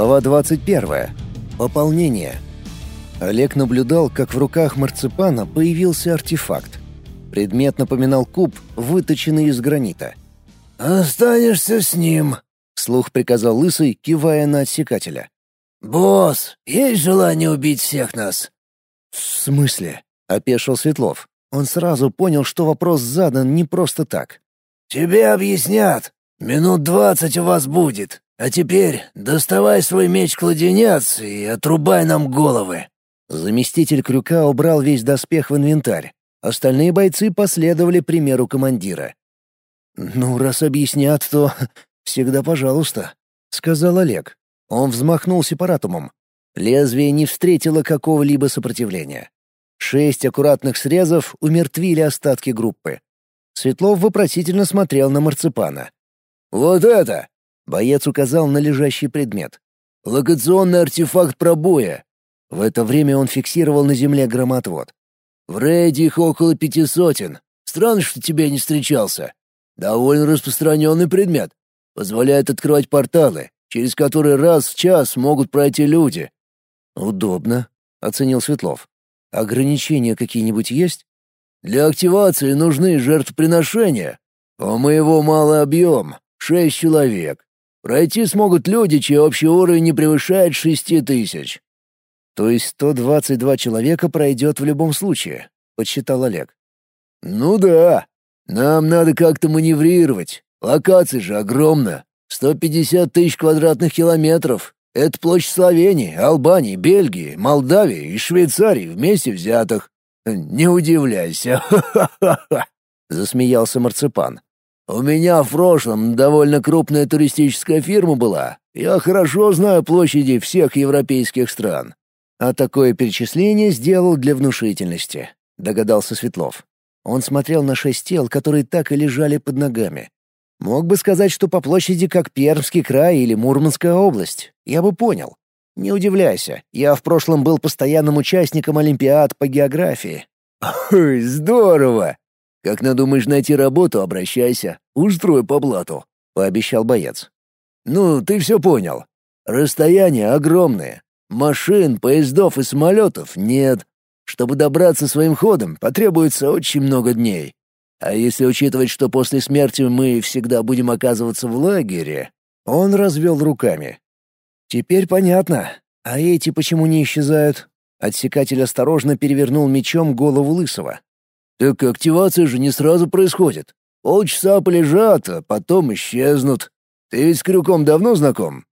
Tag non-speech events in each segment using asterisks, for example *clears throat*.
Глава 21. Пополнение. Олег наблюдал, как в руках марципана появился артефакт. Предмет напоминал куб, выточенный из гранита. «Останешься с ним», — слух приказал Лысый, кивая на отсекателя. «Босс, есть желание убить всех нас?» «В смысле?» — опешил Светлов. Он сразу понял, что вопрос задан не просто так. «Тебе объяснят. Минут двадцать у вас будет. А теперь доставай свой меч-кладенец и отрубай нам головы». Заместитель крюка убрал весь доспех в инвентарь. Остальные бойцы последовали примеру командира. «Ну, раз объяснят, то всегда пожалуйста», — сказал Олег. Он взмахнул сепаратумом. Лезвие не встретило какого-либо сопротивления. Шесть аккуратных срезов умертвили остатки группы. Светлов вопросительно смотрел на марципана. «Вот это!» Боец указал на лежащий предмет. «Локационный артефакт пробоя». В это время он фиксировал на земле громотвод. «В рейде их около пяти сотен. Странно, что тебе не встречался. Довольно распространенный предмет. Позволяет открывать порталы, через которые раз в час могут пройти люди». «Удобно», — оценил Светлов. «Ограничения какие-нибудь есть?» «Для активации нужны жертвоприношения. У моего малый объем — шесть человек. Пройти смогут люди, чей общий уровень не превышает шести тысяч. То есть 122 человека пройдет в любом случае, подсчитал Олег. Ну да. Нам надо как-то маневрировать. Локация же огромна. 150 тысяч квадратных километров. Это площадь Словении, Албании, Бельгии, Молдавии и Швейцарии вместе взятых. Не удивляйся. *laughs* Засмеялся марципан. У меня в прошлом довольно крупная туристическая фирма была. Я хорошо знаю площади всех европейских стран. А такое перечисление сделал для внушительности, догадался Светлов. Он смотрел на шесть тел, которые так и лежали под ногами. Мог бы сказать, что по площади как Пермский край или Мурманская область. Я бы понял. Не удивляйся, я в прошлом был постоянным участником Олимпиад по географии. *laughs* Ой, здорово! Как надумаешь найти работу, обращайся. Устрою по блату», — пообещал боец. «Ну, ты все понял. Расстояния огромные. Машин, поездов и самолетов нет. Чтобы добраться своим ходом, потребуется очень много дней. А если учитывать, что после смерти мы всегда будем оказываться в лагере...» Он развел руками. «Теперь понятно. А эти почему не исчезают?» Отсекатель осторожно перевернул мечом голову Лысого. Так активация же не сразу происходит. Полчаса полежат, а потом исчезнут. Ты ведь с Крюком давно знаком?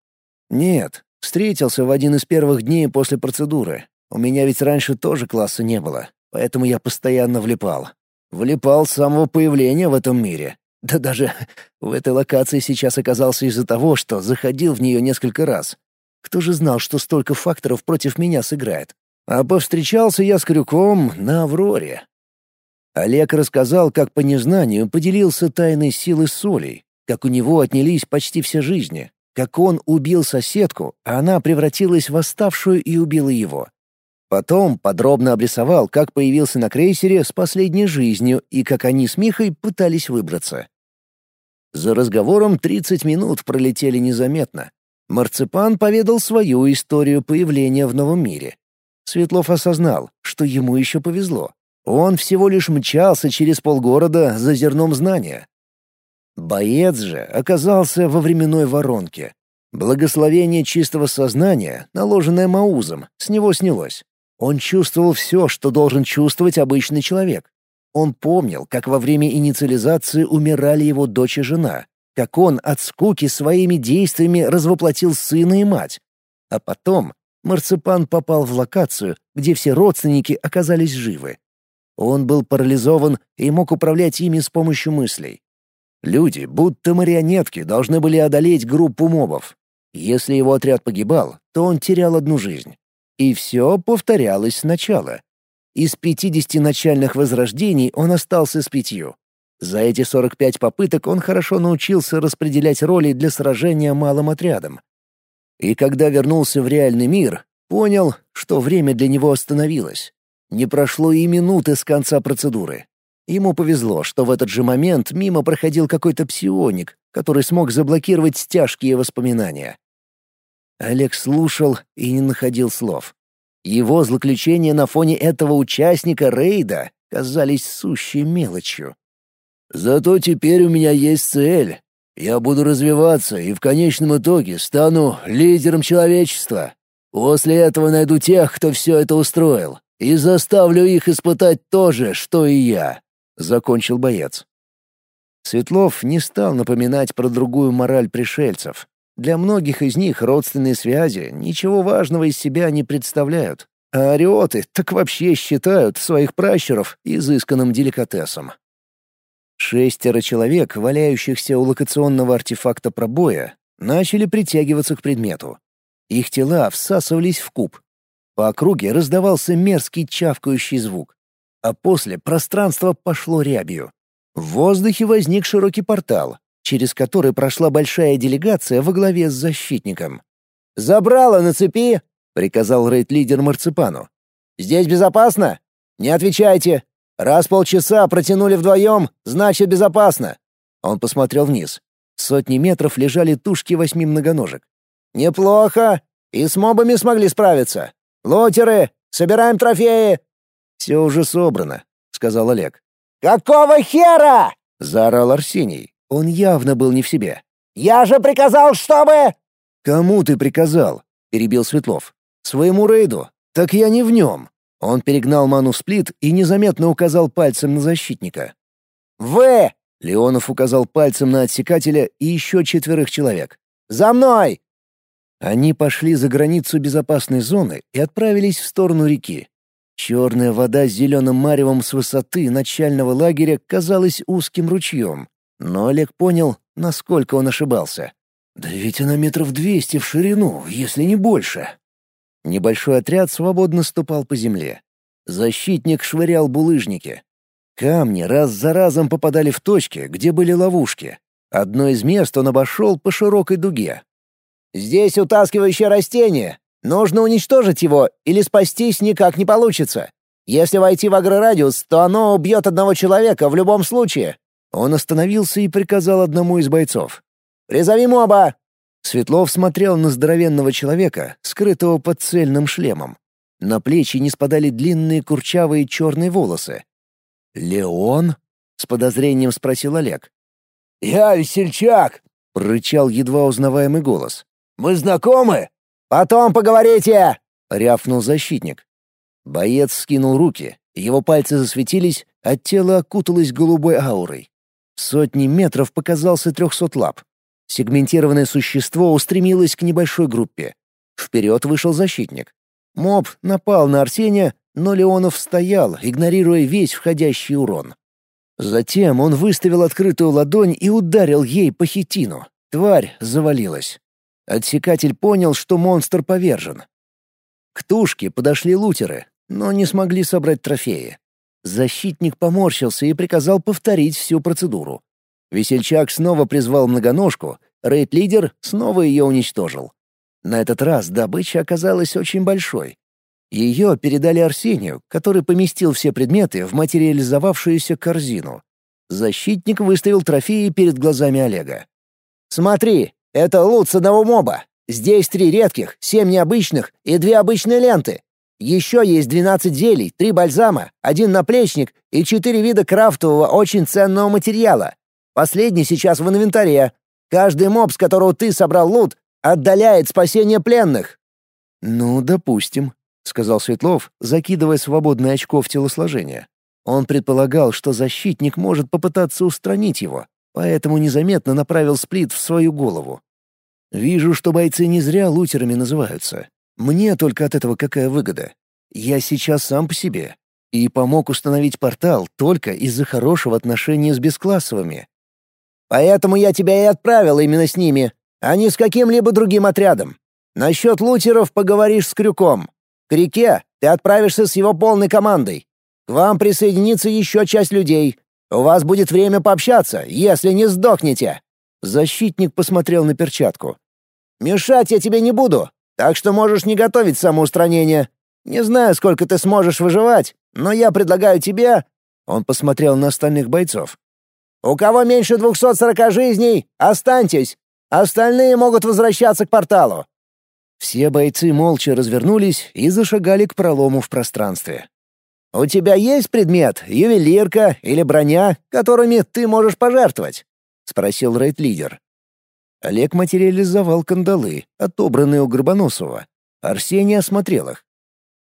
Нет, встретился в один из первых дней после процедуры. У меня ведь раньше тоже класса не было, поэтому я постоянно влипал. Влипал с самого появления в этом мире. Да даже *laughs* в этой локации сейчас оказался из-за того, что заходил в нее несколько раз. Кто же знал, что столько факторов против меня сыграет? А повстречался я с Крюком на Авроре, Олег рассказал, как по незнанию поделился тайной силы с Солей, как у него отнялись почти все жизни, как он убил соседку, а она превратилась в восставшую и убила его. Потом подробно обрисовал, как появился на крейсере с последней жизнью и как они с Михой пытались выбраться. За разговором 30 минут пролетели незаметно. Марципан поведал свою историю появления в новом мире. Светлов осознал, что ему еще повезло. Он всего лишь мчался через полгорода за зерном знания. Боец же оказался во временной воронке. Благословение чистого сознания, наложенное Маузом, с него снялось. Он чувствовал все, что должен чувствовать обычный человек. Он помнил, как во время инициализации умирали его дочь и жена, как он от скуки своими действиями развоплотил сына и мать. А потом марципан попал в локацию, где все родственники оказались живы. Он был парализован и мог управлять ими с помощью мыслей. Люди, будто марионетки, должны были одолеть группу мобов. Если его отряд погибал, то он терял одну жизнь. И все повторялось сначала. Из 50 начальных возрождений он остался с пятью. За эти 45 попыток он хорошо научился распределять роли для сражения малым отрядом. И когда вернулся в реальный мир, понял, что время для него остановилось. Не прошло и минуты с конца процедуры. Ему повезло, что в этот же момент мимо проходил какой-то псионик, который смог заблокировать тяжкие воспоминания. Олег слушал и не находил слов. Его злоключения на фоне этого участника рейда казались сущей мелочью. «Зато теперь у меня есть цель. Я буду развиваться и в конечном итоге стану лидером человечества. После этого найду тех, кто все это устроил, и заставлю их испытать то же, что и я», — закончил боец. Светлов не стал напоминать про другую мораль пришельцев. Для многих из них родственные связи ничего важного из себя не представляют, а ариоты так вообще считают своих пращуров изысканным деликатесом. Шестеро человек, валяющихся у локационного артефакта пробоя, начали притягиваться к предмету. Их тела всасывались в куб. По округе раздавался мерзкий чавкающий звук. А после пространство пошло рябью. В воздухе возник широкий портал, через который прошла большая делегация во главе с защитником. «Забрала на цепи!» — приказал рейд-лидер Марципану. «Здесь безопасно? Не отвечайте! Раз полчаса протянули вдвоем, значит безопасно!» Он посмотрел вниз. Сотни метров лежали тушки восьми многоножек. «Неплохо! И с мобами смогли справиться! Лотеры, собираем трофеи!» «Все уже собрано», — сказал Олег. «Какого хера?» — заорал Арсений. Он явно был не в себе. «Я же приказал, чтобы...» «Кому ты приказал?» — перебил Светлов. «Своему рейду. Так я не в нем». Он перегнал ману в сплит и незаметно указал пальцем на защитника. «Вы!» — Леонов указал пальцем на отсекателя и еще четверых человек. «За мной!» Они пошли за границу безопасной зоны и отправились в сторону реки. Черная вода с зеленым маревом с высоты начального лагеря казалась узким ручьем, но Олег понял, насколько он ошибался. Да ведь она метров двести в ширину, если не больше. Небольшой отряд свободно ступал по земле. Защитник швырял булыжники. Камни раз за разом попадали в точки, где были ловушки. Одно из мест он обошел по широкой дуге. «Здесь утаскивающее растение. Нужно уничтожить его, или спастись никак не получится. Если войти в агрорадиус, то оно убьет одного человека в любом случае. Он остановился и приказал одному из бойцов. «Призови моба!» Светлов смотрел на здоровенного человека, скрытого под цельным шлемом. На плечи не спадали длинные курчавые черные волосы. «Леон?» — с подозрением спросил Олег. «Я весельчак!» — прорычал едва узнаваемый голос. «Мы знакомы?» «Потом поговорите!» — рявкнул защитник. Боец скинул руки, его пальцы засветились, а тело окуталось голубой аурой сотни метров показался трехсот лап. Сегментированное существо устремилось к небольшой группе. Вперед вышел защитник. Моб напал на Арсения, но Леонов стоял, игнорируя весь входящий урон. Затем он выставил открытую ладонь и ударил ей по хитину. Тварь завалилась. Отсекатель понял, что монстр повержен. К тушке подошли лутеры, но не смогли собрать трофеи. Защитник поморщился и приказал повторить всю процедуру. Весельчак снова призвал многоножку, рейд-лидер снова ее уничтожил. На этот раз добыча оказалась очень большой. Ее передали Арсению, который поместил все предметы в материализовавшуюся корзину. Защитник выставил трофеи перед глазами Олега. «Смотри, это лут с одного моба. Здесь три редких, семь необычных и две обычные ленты. Еще есть 12 зелий, три бальзама, один наплечник и четыре вида крафтового очень ценного материала. Последний сейчас в инвентаре. Каждый моб, с которого ты собрал лут, отдаляет спасение пленных». «Ну, допустим», — сказал Светлов, закидывая свободное очко в телосложение. Он предполагал, что защитник может попытаться устранить его, поэтому незаметно направил сплит в свою голову. «Вижу, что бойцы не зря лутерами называются. Мне только от этого какая выгода? Я сейчас сам по себе. И помог установить портал только из-за хорошего отношения с бесклассовыми. Поэтому я тебя и отправил именно с ними, а не с каким-либо другим отрядом. Насчет лутеров поговоришь с Крюком. К реке ты отправишься с его полной командой. К вам присоединится еще часть людей. У вас будет время пообщаться, если не сдохнете». Защитник посмотрел на перчатку. «Мешать я тебе не буду, так что можешь не готовить самоустранение. Не знаю, сколько ты сможешь выживать, но я предлагаю тебе...» Он посмотрел на остальных бойцов. «У кого меньше 240 жизней, останьтесь. Остальные могут возвращаться к порталу». Все бойцы молча развернулись и зашагали к пролому в пространстве. «У тебя есть предмет, ювелирка или броня, которыми ты можешь пожертвовать?» — спросил рейд-лидер. Олег материализовал кандалы, отобранные у Горбоносова. Арсений осмотрел их.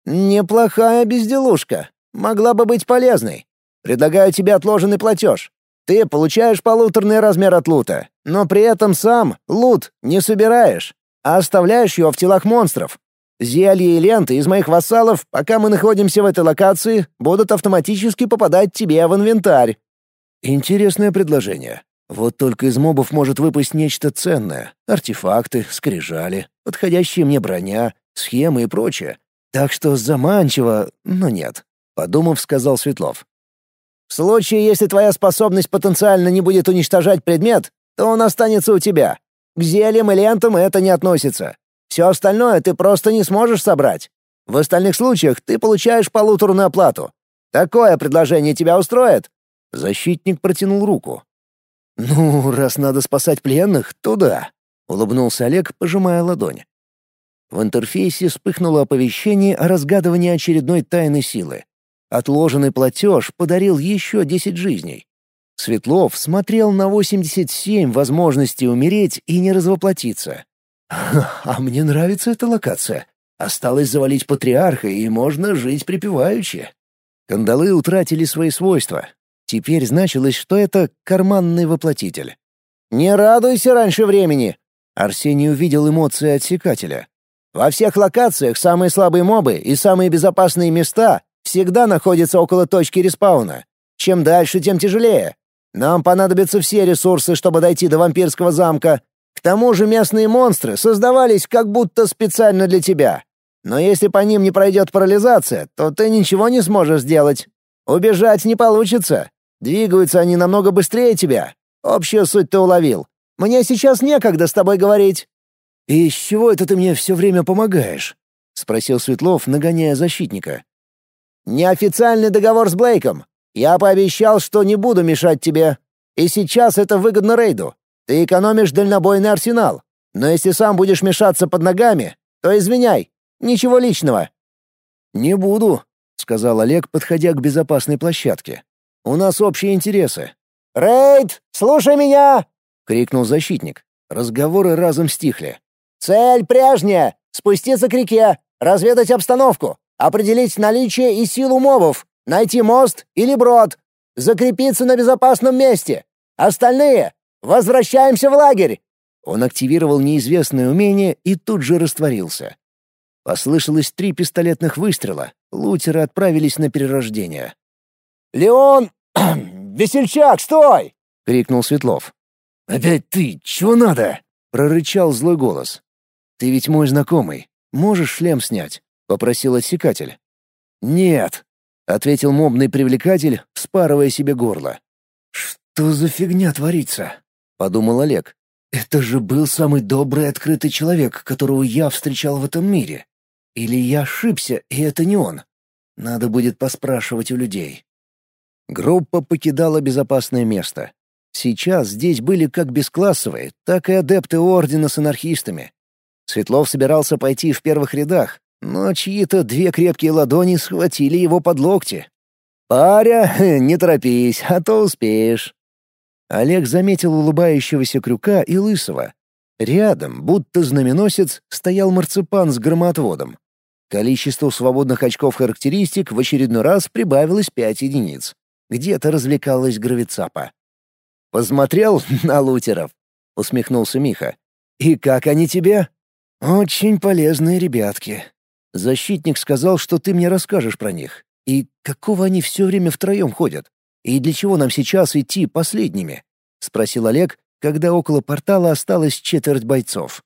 «Неплохая безделушка. Могла бы быть полезной. Предлагаю тебе отложенный платеж. Ты получаешь полуторный размер от лута, но при этом сам лут не собираешь, а оставляешь его в телах монстров. Зелья и ленты из моих вассалов, пока мы находимся в этой локации, будут автоматически попадать тебе в инвентарь». Интересное предложение. Вот только из мобов может выпасть нечто ценное. Артефакты, скрижали, подходящая мне броня, схемы и прочее. Так что заманчиво, но нет. Подумав, сказал Светлов. В случае, если твоя способность потенциально не будет уничтожать предмет, то он останется у тебя. К зельям и лентам это не относится. Все остальное ты просто не сможешь собрать. В остальных случаях ты получаешь полуторную оплату. Такое предложение тебя устроит?» Защитник протянул руку. «Ну, раз надо спасать пленных, то да», — улыбнулся Олег, пожимая ладонь. В интерфейсе вспыхнуло оповещение о разгадывании очередной тайны силы. Отложенный платеж подарил еще 10 жизней. Светлов смотрел на 87 возможностей умереть и не развоплотиться. *laughs* «А мне нравится эта локация. Осталось завалить патриарха, и можно жить припеваючи». Кандалы утратили свои свойства. Теперь значилось, что это карманный воплотитель. «Не радуйся раньше времени!» Арсений увидел эмоции отсекателя. «Во всех локациях самые слабые мобы и самые безопасные места всегда находятся около точки респауна. Чем дальше, тем тяжелее. Нам понадобятся все ресурсы, чтобы дойти до вампирского замка, к тому же местные монстры создавались как будто специально для тебя. Но если по ним не пройдет парализация, то ты ничего не сможешь сделать. Убежать не получится. Двигаются они намного быстрее тебя. Общую суть ты уловил. Мне сейчас некогда с тобой говорить». «И с чего это ты мне все время помогаешь?» — спросил Светлов, нагоняя защитника. «Неофициальный договор с Блейком. Я пообещал, что не буду мешать тебе. И сейчас это выгодно рейду. Ты экономишь дальнобойный арсенал. Но если сам будешь мешаться под ногами, то извиняй. Ничего личного». «Не буду», — сказал Олег, подходя к безопасной площадке. «У нас общие интересы». «Рейд, слушай меня!» — крикнул защитник. Разговоры разом стихли. «Цель прежняя — спуститься к реке, разведать обстановку, определить наличие и силу мобов, найти мост или брод, закрепиться на безопасном месте. Остальные Возвращаемся в лагерь!» Он активировал неизвестное умение и тут же растворился. Послышалось три пистолетных выстрела. Лутеры отправились на перерождение. «Леон! *clears throat* Весельчак, стой!» — крикнул Светлов. «Опять ты! Чего надо?» — прорычал злой голос. «Ты ведь мой знакомый. Можешь шлем снять?» — попросил отсекатель. «Нет», — ответил мобный привлекатель, спарывая себе горло. «Что за фигня творится?» — подумал Олег. «Это же был самый добрый открытый человек, которого я встречал в этом мире. Или я ошибся, и это не он? Надо будет поспрашивать у людей». Группа покидала безопасное место. Сейчас здесь были как бесклассовые, так и адепты Ордена с анархистами. Светлов собирался пойти в первых рядах, но чьи-то две крепкие ладони схватили его под локти. «Паря, *laughs* не торопись, а то успеешь». Олег заметил улыбающегося крюка и лысого. Рядом, будто знаменосец, стоял марципан с громоотводом. Количество свободных очков характеристик в очередной раз прибавилось пять единиц. Где-то развлекалась гравицапа. «Посмотрел *laughs* на лутеров?» — усмехнулся Миха. «И как они тебе?» «Очень полезные ребятки. Защитник сказал, что ты мне расскажешь про них. И какого они все время втроем ходят? «И для чего нам сейчас идти последними?» — спросил Олег, когда около портала осталось четверть бойцов.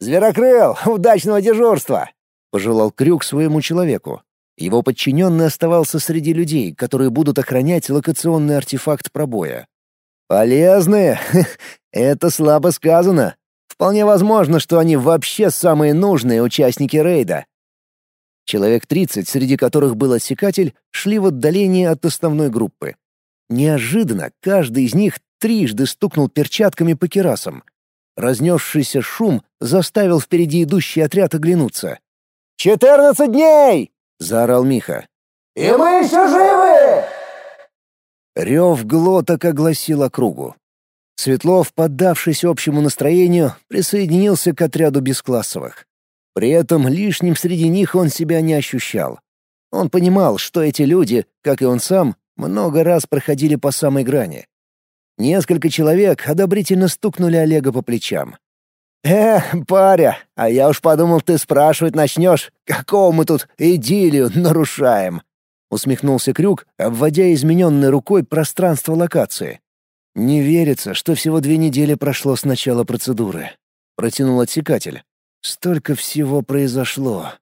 «Зверокрыл, удачного дежурства!» — пожелал Крюк своему человеку. Его подчиненный оставался среди людей, которые будут охранять локационный артефакт пробоя. «Полезные? *laughs* Это слабо сказано. Вполне возможно, что они вообще самые нужные участники рейда». Человек 30, среди которых был отсекатель, шли в отдалении от основной группы. Неожиданно каждый из них трижды стукнул перчатками по керасам. Разнесшийся шум заставил впереди идущий отряд оглянуться. «Четырнадцать дней!» — заорал Миха. «И мы еще живы!» Рев глоток огласил округу. Светлов, поддавшись общему настроению, присоединился к отряду бесклассовых. При этом лишним среди них он себя не ощущал. Он понимал, что эти люди, как и он сам, много раз проходили по самой грани. Несколько человек одобрительно стукнули Олега по плечам. «Э, паря, а я уж подумал, ты спрашивать начнешь, какого мы тут идиллию нарушаем?» Усмехнулся Крюк, обводя измененной рукой пространство локации. «Не верится, что всего две недели прошло с начала процедуры», — протянул отсекатель. «Столько всего произошло».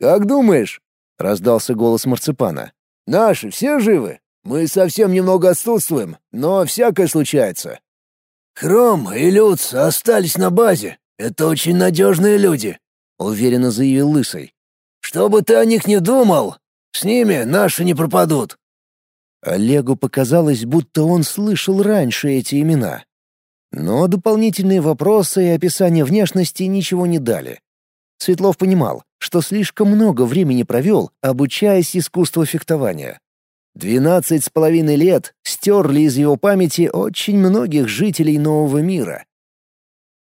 «Как думаешь?» — раздался голос марципана. «Наши все живы?» Мы совсем немного отсутствуем, но всякое случается. Хром и Люц остались на базе. Это очень надежные люди, уверенно заявил Лысый. Что бы ты о них ни думал, с ними наши не пропадут. Олегу показалось, будто он слышал раньше эти имена. Но дополнительные вопросы и описание внешности ничего не дали. Светлов понимал, что слишком много времени провел, обучаясь искусству фехтования. Двенадцать с половиной лет стерли из его памяти очень многих жителей нового мира.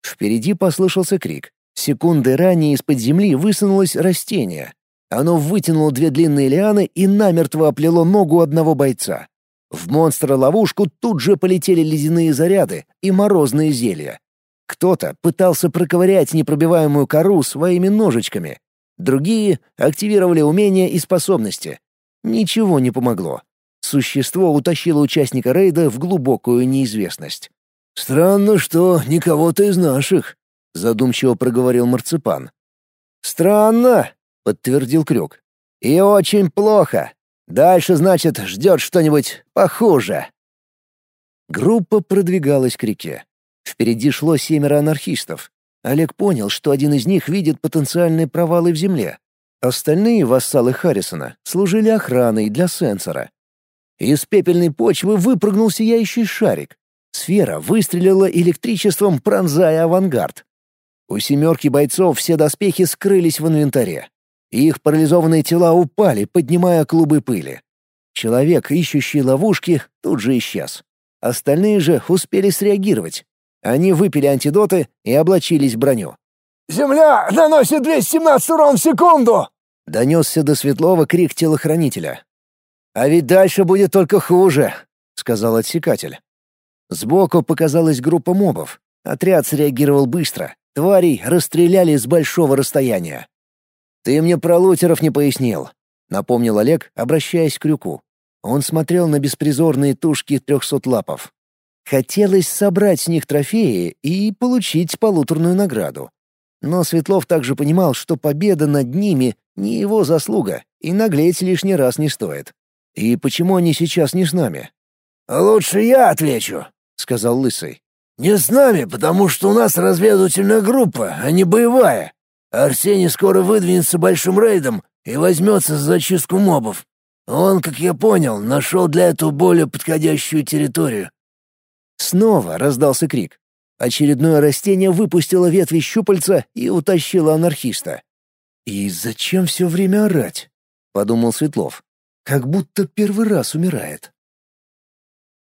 Впереди послышался крик. Секунды ранее из-под земли высунулось растение. Оно вытянуло две длинные лианы и намертво оплело ногу одного бойца. В монстра-ловушку тут же полетели ледяные заряды и морозные зелья. Кто-то пытался проковырять непробиваемую кору своими ножичками. Другие активировали умения и способности. Ничего не помогло. Существо утащило участника рейда в глубокую неизвестность. «Странно, что никого-то из наших», — задумчиво проговорил марципан. «Странно», — подтвердил Крюк. «И очень плохо. Дальше, значит, ждет что-нибудь похуже». Группа продвигалась к реке. Впереди шло семеро анархистов. Олег понял, что один из них видит потенциальные провалы в земле. Остальные вассалы Харрисона служили охраной для сенсора. Из пепельной почвы выпрыгнул сияющий шарик. Сфера выстрелила электричеством, пронзая авангард. У семерки бойцов все доспехи скрылись в инвентаре. Их парализованные тела упали, поднимая клубы пыли. Человек, ищущий ловушки, тут же исчез. Остальные же успели среагировать. Они выпили антидоты и облачились в броню. «Земля наносит 217 урон в секунду!» — донесся до Светлова крик телохранителя. «А ведь дальше будет только хуже», — сказал отсекатель. Сбоку показалась группа мобов. Отряд среагировал быстро. Тварей расстреляли с большого расстояния. «Ты мне про лутеров не пояснил», — напомнил Олег, обращаясь к Крюку. Он смотрел на беспризорные тушки трехсотлапов. Хотелось собрать с них трофеи и получить полуторную награду. Но Светлов также понимал, что победа над ними — не его заслуга, и наглеть лишний раз не стоит. И почему они сейчас не с нами? «Лучше я отвечу», — сказал Лысый. «Не с нами, потому что у нас разведывательная группа, а не боевая. Арсений скоро выдвинется большим рейдом и возьмется за зачистку мобов. Он, как я понял, нашел для этого более подходящую территорию». Снова раздался крик. Очередное растение выпустило ветви щупальца и утащило анархиста. «И зачем все время орать?» — подумал Светлов. «Как будто первый раз умирает».